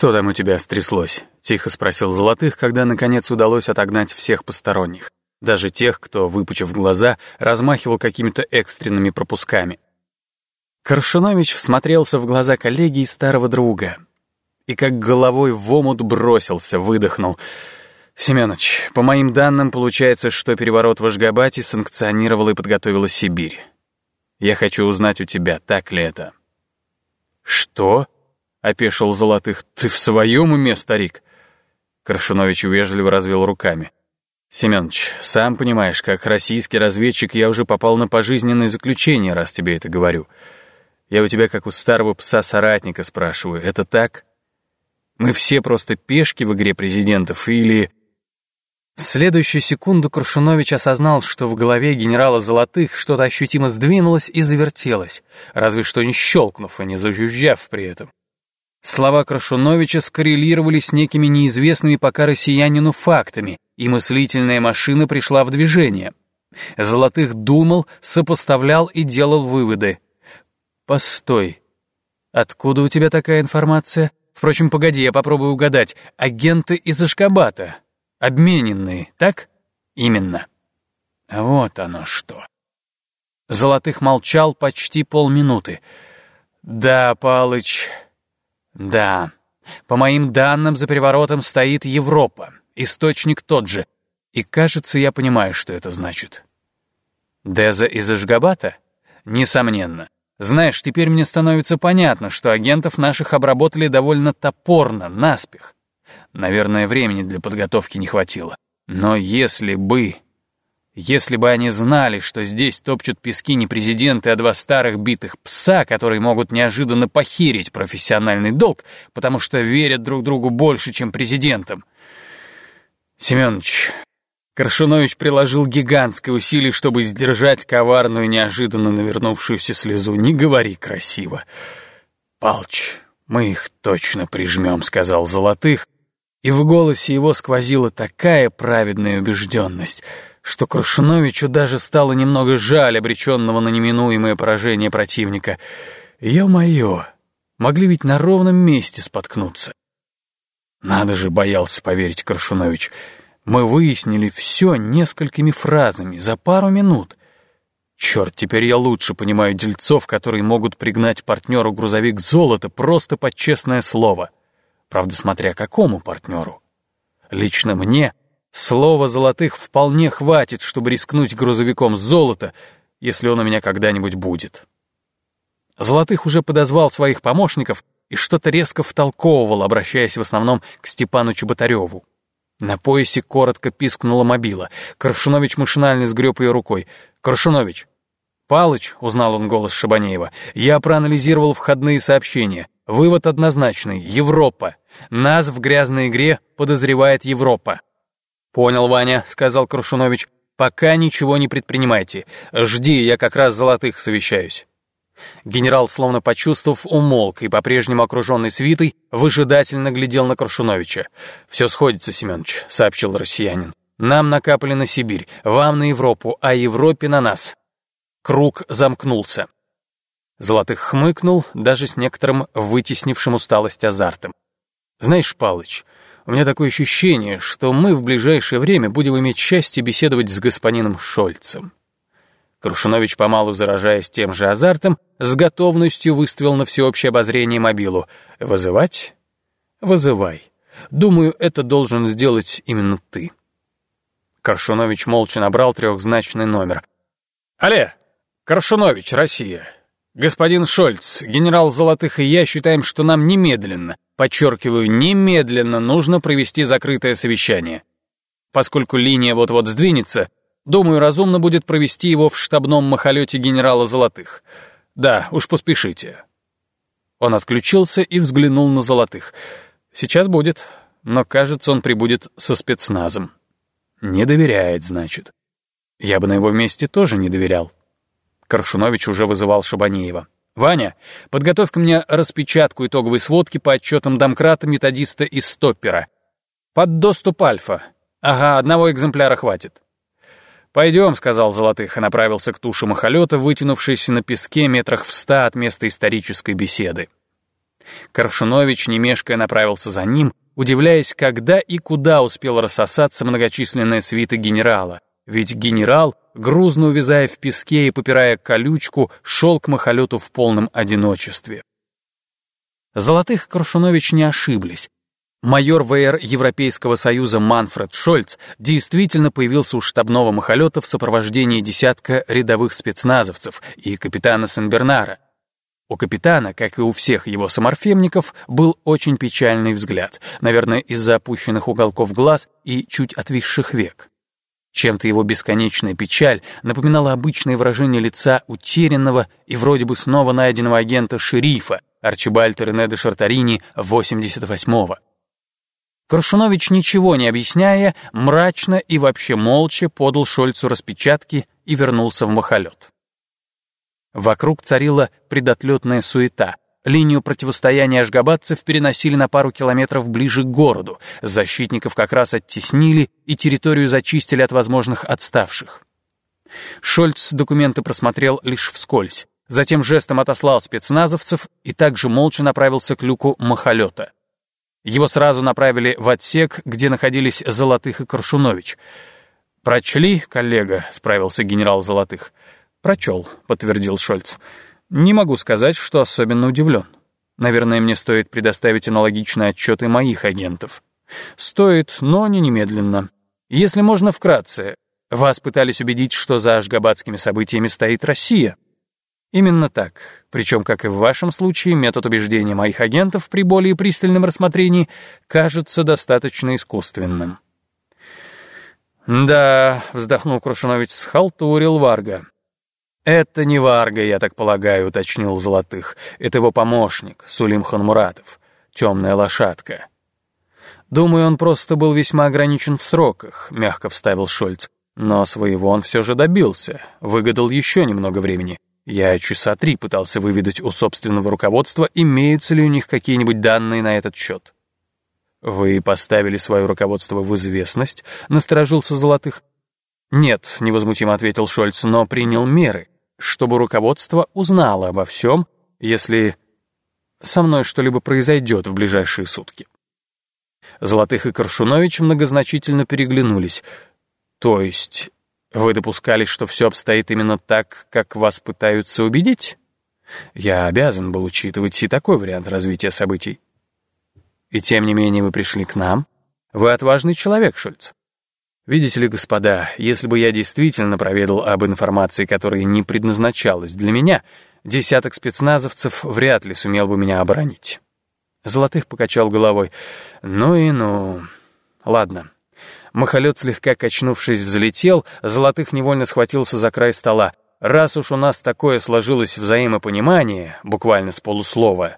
«Что там у тебя стряслось?» — тихо спросил Золотых, когда, наконец, удалось отогнать всех посторонних. Даже тех, кто, выпучив глаза, размахивал какими-то экстренными пропусками. Коршунович всмотрелся в глаза коллеги и старого друга. И как головой в омут бросился, выдохнул. «Семёныч, по моим данным, получается, что переворот в Ашгабате санкционировала и подготовила Сибирь. Я хочу узнать у тебя, так ли это?» «Что?» — опешил Золотых. «Ты в своем уме, старик?» Коршунович вежливо развел руками. «Семёныч, сам понимаешь, как российский разведчик я уже попал на пожизненное заключение, раз тебе это говорю. Я у тебя как у старого пса-соратника спрашиваю, это так? Мы все просто пешки в игре президентов или...» В следующую секунду Крушунович осознал, что в голове генерала Золотых что-то ощутимо сдвинулось и завертелось, разве что не щелкнув и не зажужжав при этом. Слова Крашуновича скоррелировали с некими неизвестными пока россиянину фактами, и мыслительная машина пришла в движение. Золотых думал, сопоставлял и делал выводы. «Постой. Откуда у тебя такая информация? Впрочем, погоди, я попробую угадать. Агенты из Ашкабата. Обмененные, так? Именно. Вот оно что». Золотых молчал почти полминуты. «Да, Палыч...» Да, по моим данным, за переворотом стоит Европа. Источник тот же. И кажется, я понимаю, что это значит. Деза из Ашгабата? Несомненно. Знаешь, теперь мне становится понятно, что агентов наших обработали довольно топорно, наспех. Наверное, времени для подготовки не хватило. Но если бы... Если бы они знали, что здесь топчут пески не президенты, а два старых битых пса, которые могут неожиданно похерить профессиональный долг, потому что верят друг другу больше, чем президентам. Семенович, Коршунович приложил гигантское усилие, чтобы сдержать коварную, неожиданно навернувшуюся слезу. «Не говори красиво». «Палч, мы их точно прижмем», — сказал Золотых, и в голосе его сквозила такая праведная убежденность — что Крушновичу даже стало немного жаль обреченного на неминуемое поражение противника. Ё-моё, могли ведь на ровном месте споткнуться. Надо же, боялся поверить Крушунович. Мы выяснили все несколькими фразами за пару минут. Черт, теперь я лучше понимаю дельцов, которые могут пригнать партнеру грузовик золота просто под честное слово. Правда, смотря какому партнеру. Лично мне Слова золотых вполне хватит, чтобы рискнуть грузовиком золота, если он у меня когда-нибудь будет. Золотых уже подозвал своих помощников и что-то резко втолковывал, обращаясь в основном к Степану Чеботареву. На поясе коротко пискнула мобила. Крашунович машинально сгреб ее рукой. «Крашунович!» «Палыч», — узнал он голос Шабанеева, — «я проанализировал входные сообщения. Вывод однозначный — Европа. Нас в грязной игре подозревает Европа». «Понял, Ваня», — сказал Крушунович. «Пока ничего не предпринимайте. Жди, я как раз золотых совещаюсь». Генерал, словно почувствовав, умолк и, по-прежнему окруженный свитой, выжидательно глядел на Крушуновича. «Все сходится, Семенович», — сообщил россиянин. «Нам накапали на Сибирь, вам на Европу, а Европе на нас». Круг замкнулся. Золотых хмыкнул, даже с некоторым вытеснившим усталость азартом. «Знаешь, Палыч, у меня такое ощущение, что мы в ближайшее время будем иметь счастье беседовать с господином Шольцем». Крушунович, помалу заражаясь тем же азартом, с готовностью выставил на всеобщее обозрение мобилу. «Вызывать? Вызывай. Думаю, это должен сделать именно ты». Коршунович молча набрал трехзначный номер. «Алле! Коршунович, Россия! Господин Шольц, генерал Золотых и я считаем, что нам немедленно, подчеркиваю, немедленно нужно провести закрытое совещание. Поскольку линия вот-вот сдвинется, думаю, разумно будет провести его в штабном махолете генерала Золотых. Да, уж поспешите. Он отключился и взглянул на Золотых. Сейчас будет, но, кажется, он прибудет со спецназом. Не доверяет, значит. Я бы на его месте тоже не доверял. Коршунович уже вызывал Шабанеева. «Ваня, подготовь ко мне распечатку итоговой сводки по отчетам домкрата, методиста и стоппера. Под доступ альфа. Ага, одного экземпляра хватит». «Пойдем», — сказал Золотых и направился к туше махолета, вытянувшейся на песке метрах в ста от места исторической беседы. Коршунович, не мешкая, направился за ним, удивляясь, когда и куда успел рассосаться многочисленная свита генерала. Ведь генерал, грузно увязая в песке и попирая колючку, шел к махолету в полном одиночестве. Золотых Коршунович не ошиблись. Майор ВР Европейского Союза Манфред Шольц действительно появился у штабного махолета в сопровождении десятка рядовых спецназовцев и капитана Сен-Бернара. У капитана, как и у всех его саморфемников, был очень печальный взгляд, наверное, из-за опущенных уголков глаз и чуть отвисших век. Чем-то его бесконечная печаль напоминала обычное выражение лица утерянного и вроде бы снова найденного агента шерифа Арчибальда Рене де Шартарини 88-го. Крушунович, ничего не объясняя, мрачно и вообще молча подал Шольцу распечатки и вернулся в махолет. Вокруг царила предотлетная суета. Линию противостояния ашгабадцев переносили на пару километров ближе к городу, защитников как раз оттеснили и территорию зачистили от возможных отставших. Шольц документы просмотрел лишь вскользь, затем жестом отослал спецназовцев и также молча направился к люку махолета. Его сразу направили в отсек, где находились Золотых и Коршунович. «Прочли, коллега?» — справился генерал Золотых. «Прочел», — подтвердил Шольц. «Не могу сказать, что особенно удивлен. Наверное, мне стоит предоставить аналогичные отчеты моих агентов. Стоит, но не немедленно. Если можно вкратце, вас пытались убедить, что за ашгабадскими событиями стоит Россия?» Именно так. Причем, как и в вашем случае, метод убеждения моих агентов при более пристальном рассмотрении кажется достаточно искусственным. «Да», — вздохнул Крушунович, — схалтурил Варга. «Это не Варга, я так полагаю», — уточнил Золотых. «Это его помощник, Сулим Ханмуратов, темная лошадка». «Думаю, он просто был весьма ограничен в сроках», — мягко вставил Шольц. «Но своего он все же добился, выгадал еще немного времени. Я часа три пытался выведать у собственного руководства, имеются ли у них какие-нибудь данные на этот счет». «Вы поставили свое руководство в известность?» — насторожился Золотых. «Нет», — невозмутимо ответил Шольц, но принял меры, чтобы руководство узнало обо всем, если со мной что-либо произойдет в ближайшие сутки. Золотых и Коршунович многозначительно переглянулись. «То есть вы допускали, что все обстоит именно так, как вас пытаются убедить? Я обязан был учитывать и такой вариант развития событий. И тем не менее вы пришли к нам? Вы отважный человек, Шульц. Видите ли, господа, если бы я действительно проведал об информации, которая не предназначалась для меня, десяток спецназовцев вряд ли сумел бы меня оборонить. Золотых покачал головой. Ну и ну. Ладно. Махолет, слегка качнувшись, взлетел, Золотых невольно схватился за край стола. Раз уж у нас такое сложилось взаимопонимание, буквально с полуслова,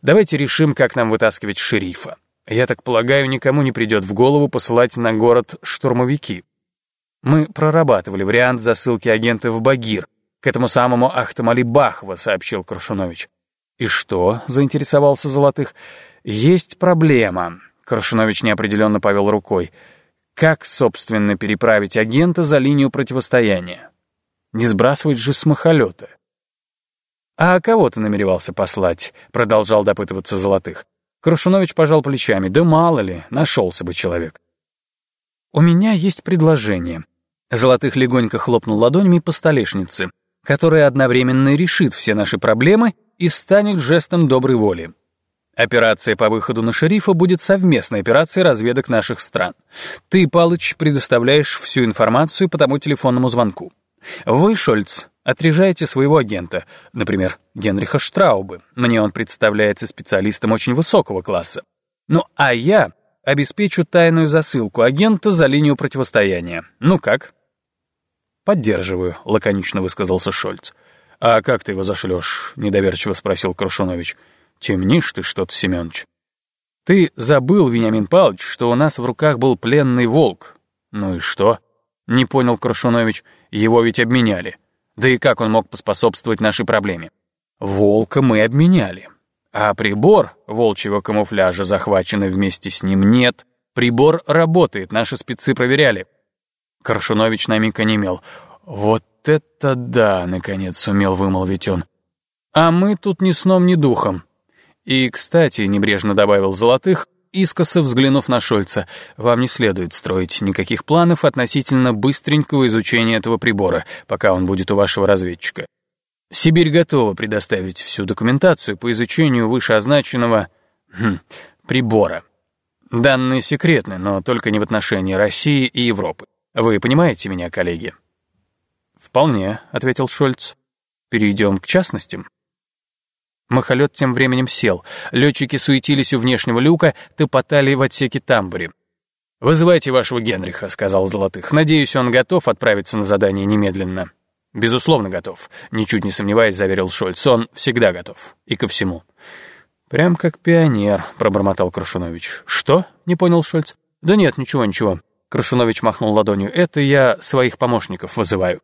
давайте решим, как нам вытаскивать шерифа. Я так полагаю, никому не придет в голову посылать на город штурмовики. Мы прорабатывали вариант засылки агента в Багир, к этому самому Ахтамали Бахва, сообщил Крушунович. И что? заинтересовался Золотых. Есть проблема. Крушунович неопределенно повел рукой. Как, собственно, переправить агента за линию противостояния? Не сбрасывать же с махолета. «А кого ты намеревался послать?» — продолжал допытываться Золотых. Крушунович пожал плечами. «Да мало ли, нашелся бы человек». «У меня есть предложение». Золотых легонько хлопнул ладонями по столешнице, которая одновременно решит все наши проблемы и станет жестом доброй воли. Операция по выходу на шерифа будет совместной операцией разведок наших стран. Ты, Палыч, предоставляешь всю информацию по тому телефонному звонку. Вы, Шольц, отрежаете своего агента, например, Генриха Штраубы. Мне он представляется специалистом очень высокого класса. Ну, а я обеспечу тайную засылку агента за линию противостояния. Ну как? Поддерживаю, лаконично высказался Шольц. А как ты его зашлешь? недоверчиво спросил Крушунович. Темнишь ты что-то, Семёныч. Ты забыл, Вениамин Павлович, что у нас в руках был пленный волк. Ну и что? Не понял Крушунович. Его ведь обменяли. Да и как он мог поспособствовать нашей проблеме? Волка мы обменяли. А прибор волчьего камуфляжа, захваченный вместе с ним, нет. Прибор работает, наши спецы проверяли. Крашунович на миг онемел. «Вот это да!» — наконец сумел вымолвить он. «А мы тут ни сном, ни духом. И, кстати, небрежно добавил Золотых, искоса взглянув на Шольца, вам не следует строить никаких планов относительно быстренького изучения этого прибора, пока он будет у вашего разведчика. Сибирь готова предоставить всю документацию по изучению вышеозначенного хм, прибора. Данные секретны, но только не в отношении России и Европы. Вы понимаете меня, коллеги? «Вполне», — ответил Шольц. «Перейдем к частностям». Махолет тем временем сел. Летчики суетились у внешнего люка, топотали в отсеке тамбуре. «Вызывайте вашего Генриха», — сказал Золотых. «Надеюсь, он готов отправиться на задание немедленно». «Безусловно, готов», — ничуть не сомневаясь, заверил Шольц. «Он всегда готов. И ко всему». «Прям как пионер», — пробормотал Крашунович. «Что?» — не понял Шольц. «Да нет, ничего, ничего». Крашунович махнул ладонью. «Это я своих помощников вызываю».